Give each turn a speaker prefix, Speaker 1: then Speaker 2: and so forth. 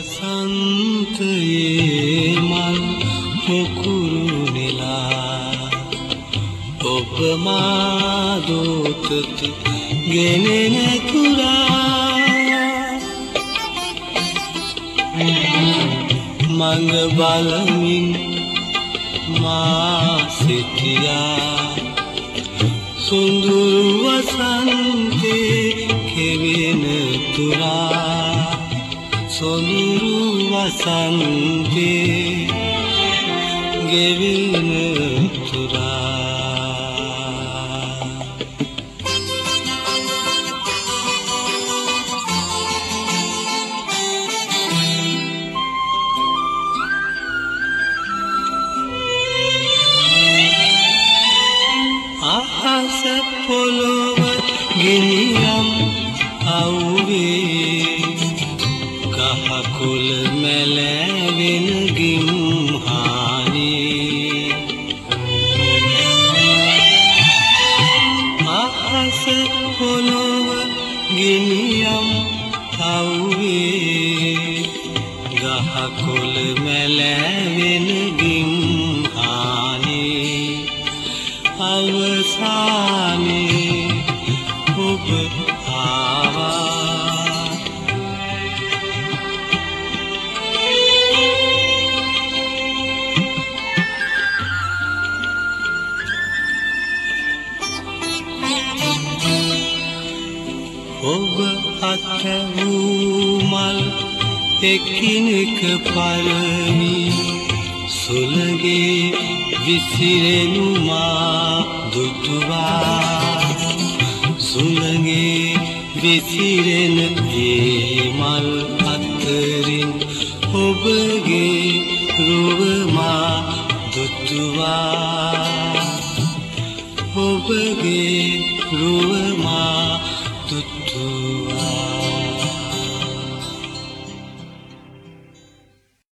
Speaker 1: වසන්තයේ මල් පොකුරු නෙලා ඔබ මාදෝතට ගෙනෙන තුරා මඟ බලමින් මා සිටියා සුඳුරු වසන්තේ කෙවෙන තුරා සොඳුරු වසන්තේ ගෙවෙන තුරා. අහස පොළොව ගිනියම් අවුවේ. කහකුල මැලැවෙන ගිම්හානේ අහස පොළොව ගිනියම් අවුවේ ගහකොළ මැලැවෙන ගිම්හානේ අවසානේ ඔබ ඔබ අත වූ මල් එකිනෙක පරවි සුළගේ විසිරෙනු මා දුටුවා. සුළගේ විසිරෙන ඒ මල් අතරින් ඔබගේ රුව මා දුටුවා. ඔබගේ රුව To.